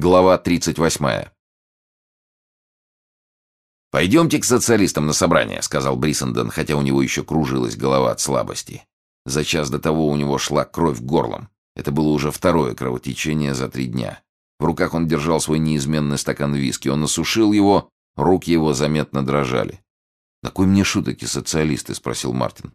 Глава 38. «Пойдемте к социалистам на собрание», — сказал Бриссенден, хотя у него еще кружилась голова от слабости. За час до того у него шла кровь горлом. Это было уже второе кровотечение за три дня. В руках он держал свой неизменный стакан виски. Он насушил его, руки его заметно дрожали. «На кой мне шутки социалисты?» — спросил Мартин.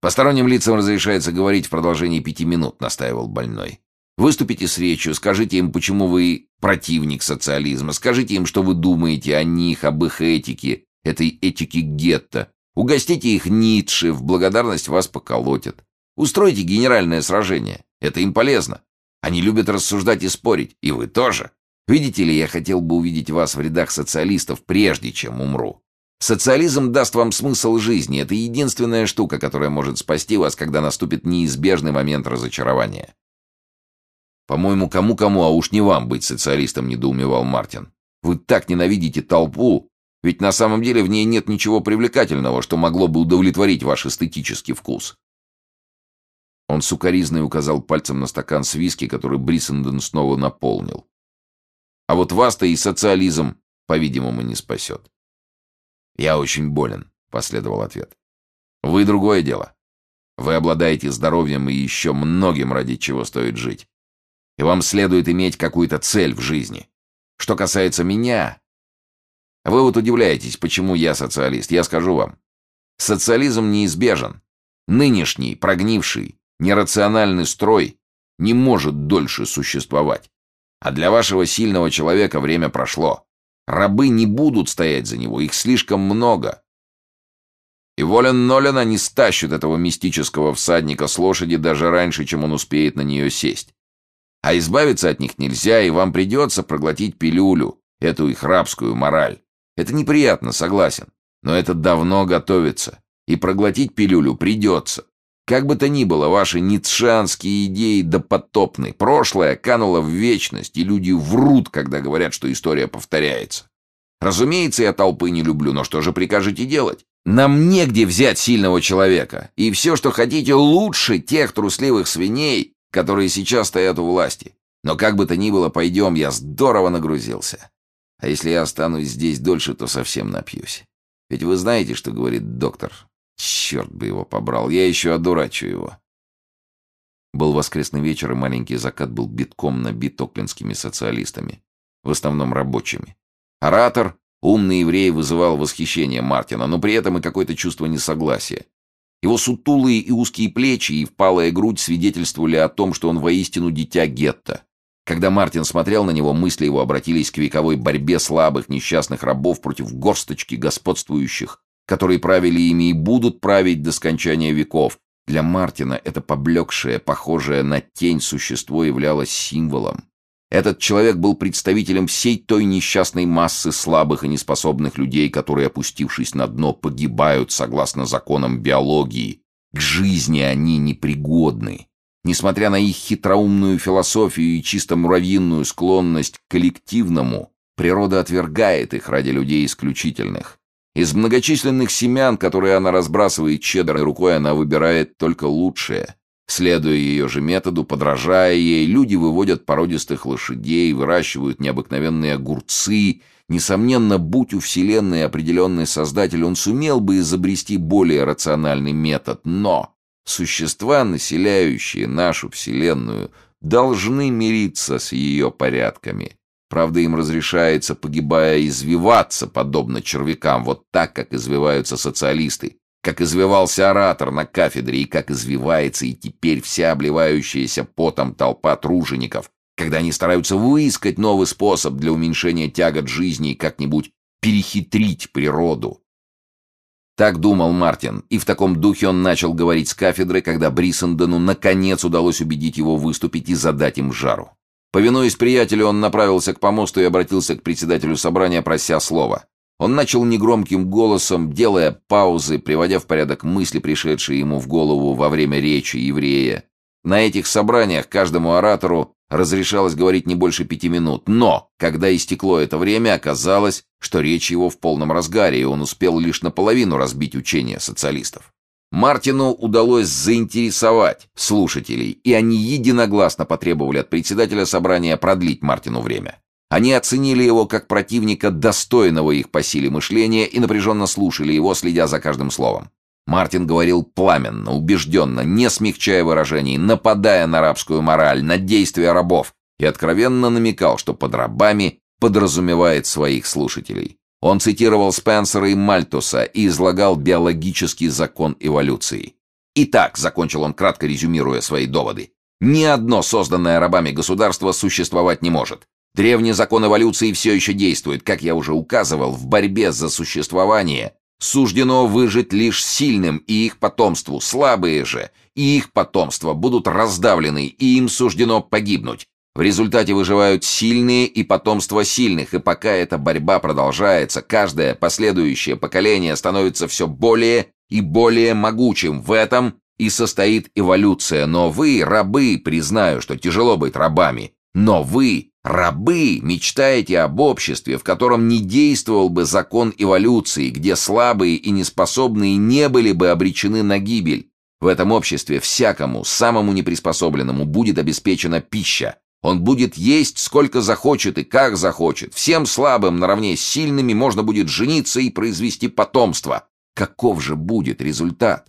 «Посторонним лицам разрешается говорить в продолжении пяти минут», — настаивал больной. Выступите с речью, скажите им, почему вы противник социализма, скажите им, что вы думаете о них, об их этике, этой этике гетто. Угостите их Ницше, в благодарность вас поколотят. Устройте генеральное сражение, это им полезно. Они любят рассуждать и спорить, и вы тоже. Видите ли, я хотел бы увидеть вас в рядах социалистов, прежде чем умру. Социализм даст вам смысл жизни. Это единственная штука, которая может спасти вас, когда наступит неизбежный момент разочарования. «По-моему, кому-кому, а уж не вам быть социалистом», — недоумевал Мартин. «Вы так ненавидите толпу, ведь на самом деле в ней нет ничего привлекательного, что могло бы удовлетворить ваш эстетический вкус». Он сукоризной указал пальцем на стакан с виски, который Бриссенден снова наполнил. «А вот вас-то и социализм, по-видимому, не спасет». «Я очень болен», — последовал ответ. «Вы другое дело. Вы обладаете здоровьем и еще многим, ради чего стоит жить и вам следует иметь какую-то цель в жизни. Что касается меня... Вы вот удивляетесь, почему я социалист. Я скажу вам. Социализм неизбежен. Нынешний, прогнивший, нерациональный строй не может дольше существовать. А для вашего сильного человека время прошло. Рабы не будут стоять за него, их слишком много. И волен Нолина не стащит этого мистического всадника с лошади даже раньше, чем он успеет на нее сесть. А избавиться от них нельзя, и вам придется проглотить пилюлю, эту их рабскую мораль. Это неприятно, согласен, но это давно готовится, и проглотить пилюлю придется. Как бы то ни было, ваши ницшанские идеи допотопны. Прошлое кануло в вечность, и люди врут, когда говорят, что история повторяется. Разумеется, я толпы не люблю, но что же прикажете делать? Нам негде взять сильного человека, и все, что хотите, лучше тех трусливых свиней, которые сейчас стоят у власти. Но как бы то ни было, пойдем, я здорово нагрузился. А если я останусь здесь дольше, то совсем напьюсь. Ведь вы знаете, что говорит доктор? Черт бы его побрал, я еще одурачу его. Был воскресный вечер, и маленький закат был битком набит оклинскими социалистами, в основном рабочими. Оратор, умный еврей, вызывал восхищение Мартина, но при этом и какое-то чувство несогласия. Его сутулые и узкие плечи и впалая грудь свидетельствовали о том, что он воистину дитя гетто. Когда Мартин смотрел на него, мысли его обратились к вековой борьбе слабых несчастных рабов против горсточки господствующих, которые правили ими и будут править до скончания веков. Для Мартина это поблекшее, похожее на тень существо являлось символом. Этот человек был представителем всей той несчастной массы слабых и неспособных людей, которые, опустившись на дно, погибают согласно законам биологии. К жизни они непригодны. Несмотря на их хитроумную философию и чисто муравьиную склонность к коллективному, природа отвергает их ради людей исключительных. Из многочисленных семян, которые она разбрасывает щедрой рукой, она выбирает только лучшее. Следуя ее же методу, подражая ей, люди выводят породистых лошадей, выращивают необыкновенные огурцы. Несомненно, будь у Вселенной определенный создатель, он сумел бы изобрести более рациональный метод. Но существа, населяющие нашу Вселенную, должны мириться с ее порядками. Правда, им разрешается, погибая, извиваться, подобно червякам, вот так, как извиваются социалисты, как извивался оратор на кафедре и как извивается и теперь вся обливающаяся потом толпа тружеников, когда они стараются выискать новый способ для уменьшения тягот жизни и как-нибудь перехитрить природу. Так думал Мартин, и в таком духе он начал говорить с кафедры, когда Бриссендену наконец удалось убедить его выступить и задать им жару. Повинуясь приятелю, он направился к помосту и обратился к председателю собрания, прося слова. Он начал негромким голосом, делая паузы, приводя в порядок мысли, пришедшие ему в голову во время речи еврея. На этих собраниях каждому оратору разрешалось говорить не больше пяти минут, но, когда истекло это время, оказалось, что речь его в полном разгаре, и он успел лишь наполовину разбить учение социалистов. Мартину удалось заинтересовать слушателей, и они единогласно потребовали от председателя собрания продлить Мартину время. Они оценили его как противника, достойного их по силе мышления, и напряженно слушали его, следя за каждым словом. Мартин говорил пламенно, убежденно, не смягчая выражений, нападая на рабскую мораль, на действия рабов, и откровенно намекал, что под рабами подразумевает своих слушателей. Он цитировал Спенсера и Мальтуса и излагал биологический закон эволюции. Итак, закончил он, кратко резюмируя свои доводы, ни одно созданное рабами государство существовать не может. Древний закон эволюции все еще действует. Как я уже указывал, в борьбе за существование суждено выжить лишь сильным и их потомству. Слабые же и их потомство будут раздавлены, и им суждено погибнуть. В результате выживают сильные и потомство сильных, и пока эта борьба продолжается, каждое последующее поколение становится все более и более могучим. В этом и состоит эволюция. Но вы, рабы, признаю, что тяжело быть рабами, но вы, рабы, мечтаете об обществе, в котором не действовал бы закон эволюции, где слабые и неспособные не были бы обречены на гибель. В этом обществе всякому, самому неприспособленному будет обеспечена пища. Он будет есть сколько захочет и как захочет. Всем слабым наравне с сильными можно будет жениться и произвести потомство. Каков же будет результат?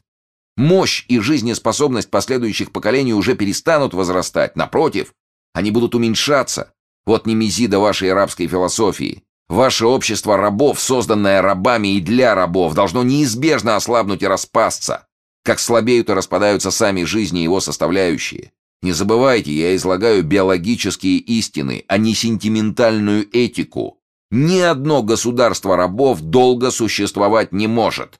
Мощь и жизнеспособность последующих поколений уже перестанут возрастать. Напротив, они будут уменьшаться. Вот немезида вашей арабской философии. Ваше общество рабов, созданное рабами и для рабов, должно неизбежно ослабнуть и распасться. Как слабеют и распадаются сами жизни его составляющие. Не забывайте, я излагаю биологические истины, а не сентиментальную этику. Ни одно государство рабов долго существовать не может.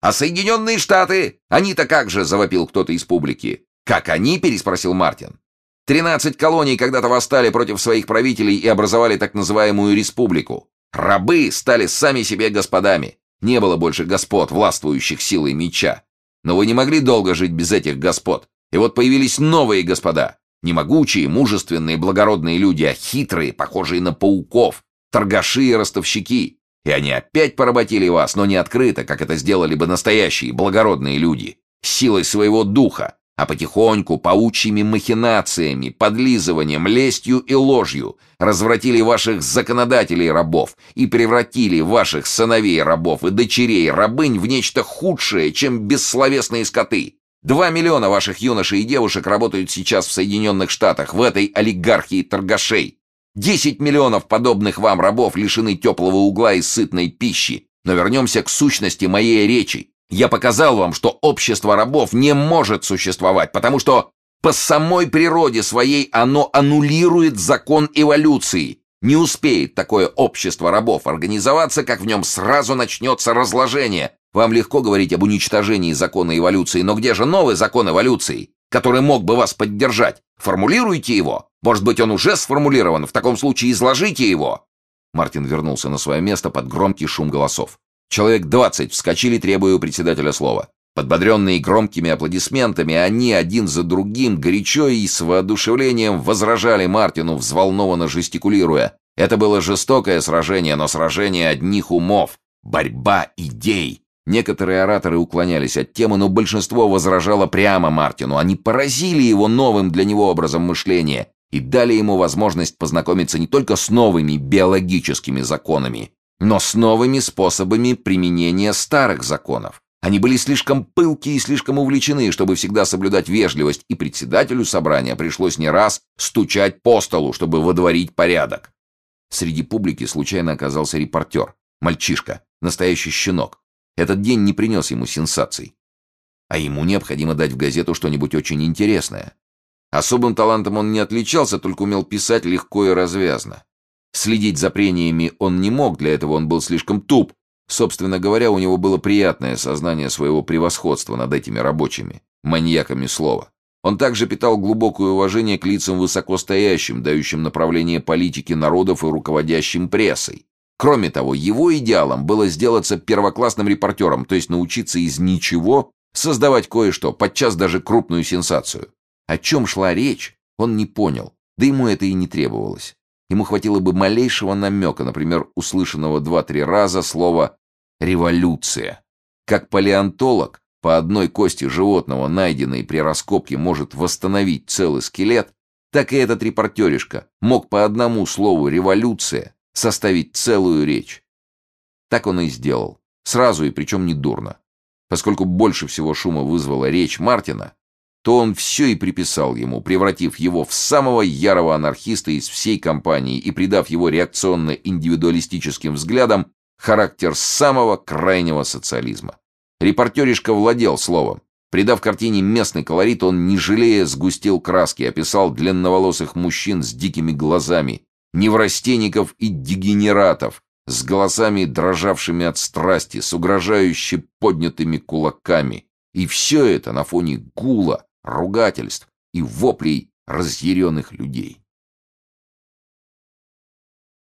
«А Соединенные Штаты? Они-то как же?» — завопил кто-то из публики. «Как они?» — переспросил Мартин. Тринадцать колоний когда-то восстали против своих правителей и образовали так называемую республику. Рабы стали сами себе господами. Не было больше господ, властвующих силой меча. Но вы не могли долго жить без этих господ. И вот появились новые господа. Не могучие, мужественные, благородные люди, а хитрые, похожие на пауков, торгаши и ростовщики. И они опять поработили вас, но не открыто, как это сделали бы настоящие, благородные люди. Силой своего духа, а потихоньку, паучьими махинациями, подлизыванием, лестью и ложью развратили ваших законодателей рабов и превратили ваших сыновей рабов и дочерей рабынь в нечто худшее, чем бессловесные скоты. Два миллиона ваших юношей и девушек работают сейчас в Соединенных Штатах, в этой олигархии торгашей. Десять миллионов подобных вам рабов лишены теплого угла и сытной пищи. Но вернемся к сущности моей речи. Я показал вам, что общество рабов не может существовать, потому что по самой природе своей оно аннулирует закон эволюции. Не успеет такое общество рабов организоваться, как в нем сразу начнется разложение. Вам легко говорить об уничтожении закона эволюции, но где же новый закон эволюции, который мог бы вас поддержать? Формулируйте его. Может быть, он уже сформулирован. В таком случае изложите его. Мартин вернулся на свое место под громкий шум голосов. Человек двадцать вскочили, требуя у председателя слова. Подбодренные громкими аплодисментами, они один за другим горячо и с воодушевлением возражали Мартину, взволнованно жестикулируя. Это было жестокое сражение, но сражение одних умов. Борьба идей. Некоторые ораторы уклонялись от темы, но большинство возражало прямо Мартину. Они поразили его новым для него образом мышления и дали ему возможность познакомиться не только с новыми биологическими законами, но с новыми способами применения старых законов. Они были слишком пылки и слишком увлечены, чтобы всегда соблюдать вежливость, и председателю собрания пришлось не раз стучать по столу, чтобы водворить порядок. Среди публики случайно оказался репортер, мальчишка, настоящий щенок. Этот день не принес ему сенсаций. А ему необходимо дать в газету что-нибудь очень интересное. Особым талантом он не отличался, только умел писать легко и развязно. Следить за прениями он не мог, для этого он был слишком туп. Собственно говоря, у него было приятное сознание своего превосходства над этими рабочими, маньяками слова. Он также питал глубокое уважение к лицам высокостоящим, дающим направление политики народов и руководящим прессой. Кроме того, его идеалом было сделаться первоклассным репортером, то есть научиться из ничего создавать кое-что, подчас даже крупную сенсацию. О чем шла речь, он не понял, да ему это и не требовалось. Ему хватило бы малейшего намека, например, услышанного два-три раза слова «революция». Как палеонтолог, по одной кости животного, найденной при раскопке, может восстановить целый скелет, так и этот репортеришка мог по одному слову «революция» составить целую речь. Так он и сделал. Сразу и причем не дурно. Поскольку больше всего шума вызвала речь Мартина, то он все и приписал ему, превратив его в самого ярого анархиста из всей компании и придав его реакционно-индивидуалистическим взглядам характер самого крайнего социализма. Репортеришка владел словом. Придав картине местный колорит, он, не жалея, сгустил краски, описал длинноволосых мужчин с дикими глазами, неврастенников и дегенератов, с голосами, дрожавшими от страсти, с угрожающе поднятыми кулаками. И все это на фоне гула, ругательств и воплей разъяренных людей.